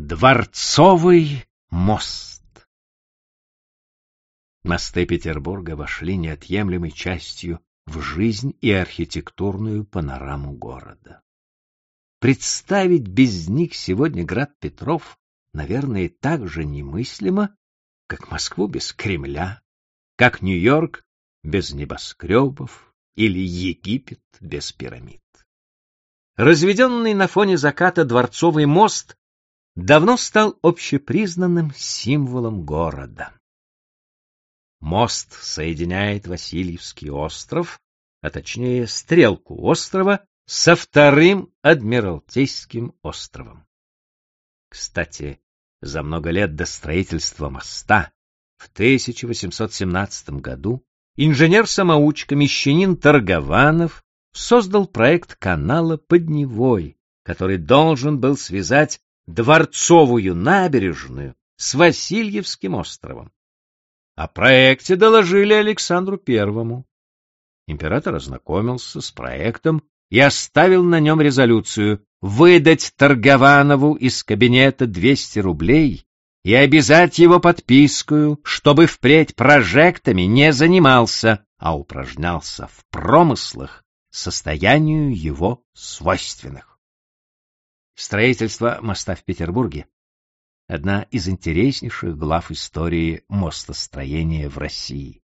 Дворцовый мост Мосты Петербурга вошли неотъемлемой частью в жизнь и архитектурную панораму города. Представить без них сегодня град Петров, наверное, так же немыслимо, как Москву без Кремля, как Нью-Йорк без небоскребов или Египет без пирамид. Разведенный на фоне заката дворцовый мост давно стал общепризнанным символом города. Мост соединяет Васильевский остров, а точнее стрелку острова, со вторым Адмиралтейским островом. Кстати, за много лет до строительства моста в 1817 году инженер-самоучка мещанин Торгованов создал проект канала под Невой, который должен был связать Дворцовую набережную с Васильевским островом. О проекте доложили Александру Первому. Император ознакомился с проектом и оставил на нем резолюцию выдать Торгованову из кабинета 200 рублей и обязать его подпискую, чтобы впредь прожектами не занимался, а упражнялся в промыслах состоянию его свойственных. Строительство моста в Петербурге — одна из интереснейших глав истории мостостроения в России.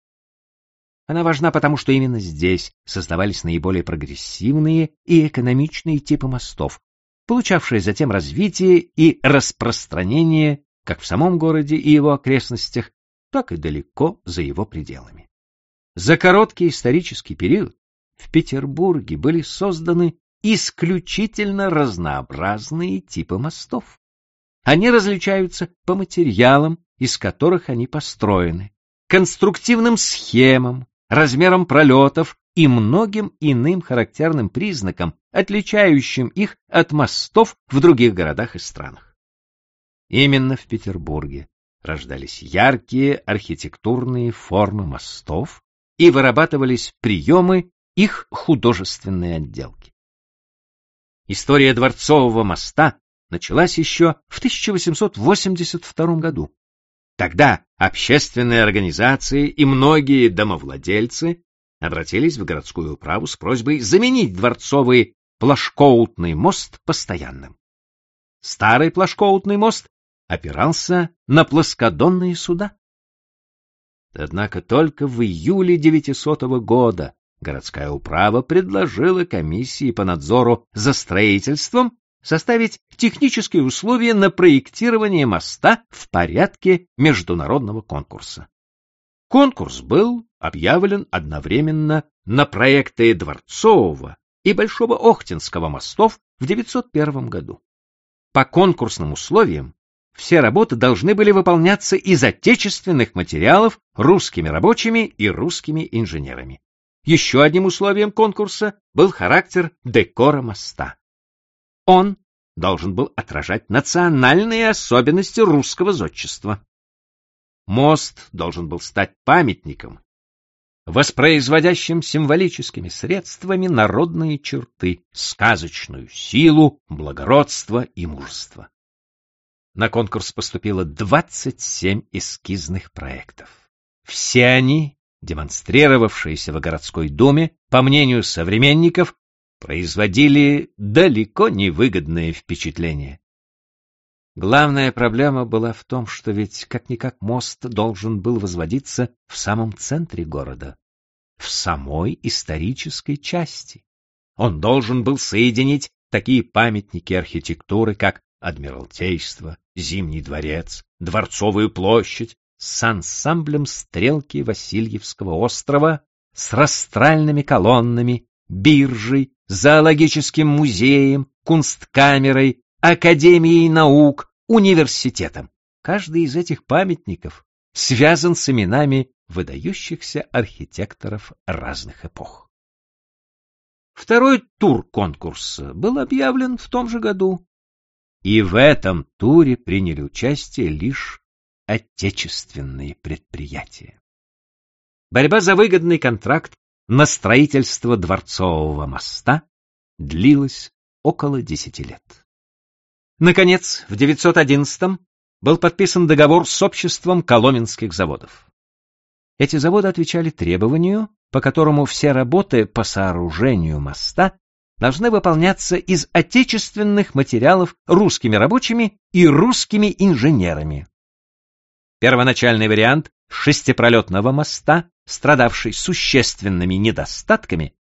Она важна потому, что именно здесь создавались наиболее прогрессивные и экономичные типы мостов, получавшие затем развитие и распространение как в самом городе и его окрестностях, так и далеко за его пределами. За короткий исторический период в Петербурге были созданы исключительно разнообразные типы мостов. Они различаются по материалам, из которых они построены, конструктивным схемам, размерам пролетов и многим иным характерным признакам, отличающим их от мостов в других городах и странах. Именно в Петербурге рождались яркие архитектурные формы мостов и вырабатывались приемы их художественной отделки. История Дворцового моста началась еще в 1882 году. Тогда общественные организации и многие домовладельцы обратились в городскую управу с просьбой заменить дворцовый Плашкоутный мост постоянным. Старый Плашкоутный мост опирался на плоскодонные суда. Однако только в июле 900 года городская управа предложила комиссии по надзору за строительством составить технические условия на проектирование моста в порядке международного конкурса. Конкурс был объявлен одновременно на проекты Дворцового и Большого Охтинского мостов в 901 году. По конкурсным условиям все работы должны были выполняться из отечественных материалов русскими рабочими и русскими инженерами. Еще одним условием конкурса был характер декора моста. Он должен был отражать национальные особенности русского зодчества. Мост должен был стать памятником, воспроизводящим символическими средствами народные черты, сказочную силу, благородство и мужество. На конкурс поступило 27 эскизных проектов. Все они демонстрировавшиеся в городской думе, по мнению современников, производили далеко невыгодное впечатление. Главная проблема была в том, что ведь как-никак мост должен был возводиться в самом центре города, в самой исторической части. Он должен был соединить такие памятники архитектуры, как Адмиралтейство, Зимний дворец, Дворцовую площадь, с ансамблем стрелки Васильевского острова, с растральными колоннами, биржей, зоологическим музеем, кунсткамерой, академией наук, университетом. Каждый из этих памятников связан с именами выдающихся архитекторов разных эпох. Второй тур конкурса был объявлен в том же году, и в этом туре приняли участие лишь отечественные предприятия. Борьба за выгодный контракт на строительство Дворцового моста длилась около десяти лет. Наконец, в 911 был подписан договор с обществом коломенских заводов. Эти заводы отвечали требованию, по которому все работы по сооружению моста должны выполняться из отечественных материалов русскими рабочими и русскими инженерами. Первоначальный вариант шестипролетного моста, страдавший существенными недостатками,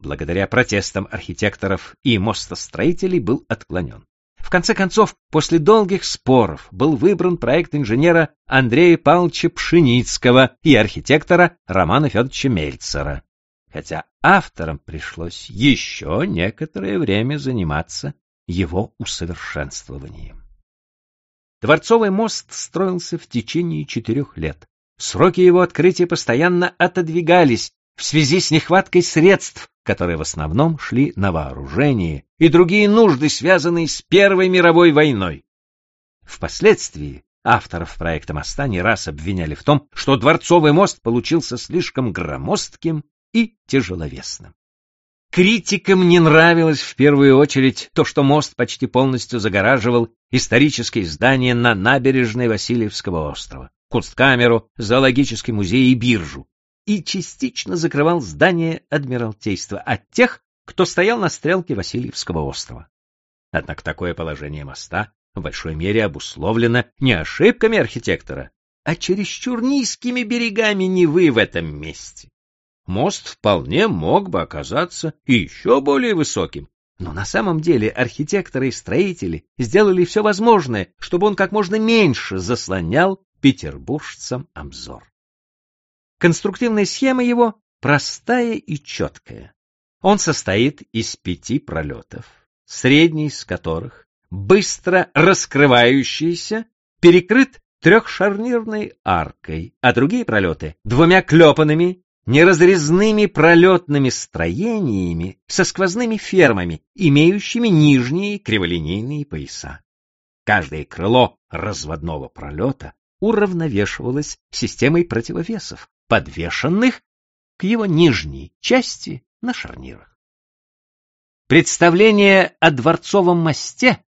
благодаря протестам архитекторов и мостостроителей, был отклонен. В конце концов, после долгих споров был выбран проект инженера Андрея Павловича Пшеницкого и архитектора Романа Федоровича Мельцера, хотя авторам пришлось еще некоторое время заниматься его усовершенствованием. Дворцовый мост строился в течение четырех лет. Сроки его открытия постоянно отодвигались в связи с нехваткой средств, которые в основном шли на вооружение и другие нужды, связанные с Первой мировой войной. Впоследствии авторов проекта моста не раз обвиняли в том, что Дворцовый мост получился слишком громоздким и тяжеловесным. Критикам не нравилось в первую очередь то, что мост почти полностью загораживал исторические здания на набережной Васильевского острова, Кунсткамеру, зоологический музей и биржу, и частично закрывал здание Адмиралтейства от тех, кто стоял на стрелке Васильевского острова. Однако такое положение моста в большой мере обусловлено не ошибками архитектора, а чересчур низкими берегами Невы в этом месте мост вполне мог бы оказаться еще более высоким. Но на самом деле архитекторы и строители сделали все возможное, чтобы он как можно меньше заслонял петербуржцам обзор. Конструктивная схема его простая и четкая. Он состоит из пяти пролетов, средний из которых, быстро раскрывающийся, перекрыт трехшарнирной аркой, а другие пролеты — двумя клепанными неразрезными пролетными строениями со сквозными фермами, имеющими нижние криволинейные пояса. Каждое крыло разводного пролета уравновешивалось системой противовесов, подвешенных к его нижней части на шарнирах. Представление о дворцовом мосте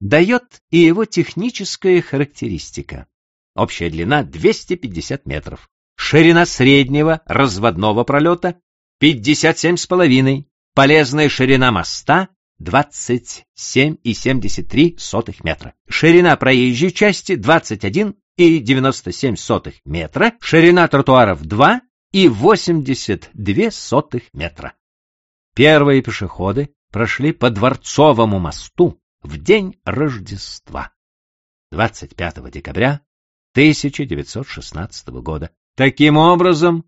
дает и его техническая характеристика. Общая длина 250 метров, ширина среднего разводного пролета 57,5, полезная ширина моста 27,73 метра, ширина проезжей части 21,97 метра, ширина тротуаров 2 и 82 метра. Первые пешеходы прошли по Дворцовому мосту в день Рождества, 25 декабря 1916 года, Таким образом,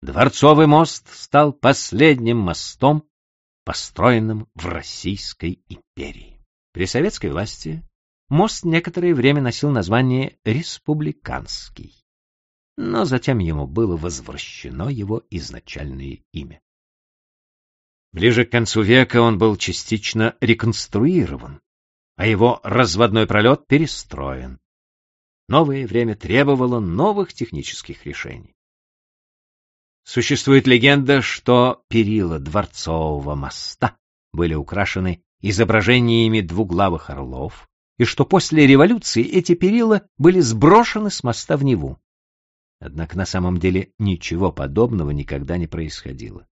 Дворцовый мост стал последним мостом, построенным в Российской империи. При советской власти мост некоторое время носил название Республиканский, но затем ему было возвращено его изначальное имя. Ближе к концу века он был частично реконструирован, а его разводной пролет перестроен. Новое время требовало новых технических решений. Существует легенда, что перила Дворцового моста были украшены изображениями двуглавых орлов, и что после революции эти перила были сброшены с моста в Неву. Однако на самом деле ничего подобного никогда не происходило.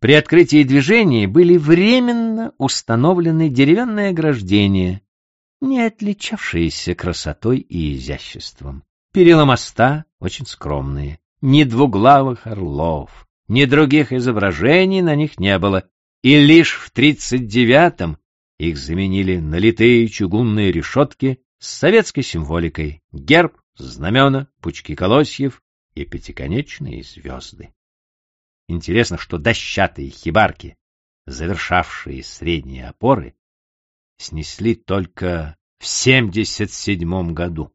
При открытии движения были временно установлены деревянные ограждения, не отличавшиеся красотой и изяществом. Перила моста очень скромные, ни двуглавых орлов, ни других изображений на них не было, и лишь в тридцать девятом их заменили налитые чугунные решетки с советской символикой, герб, знамена, пучки колосьев и пятиконечные звезды. Интересно, что дощатые хибарки, завершавшие средние опоры, снесли только в 77 году.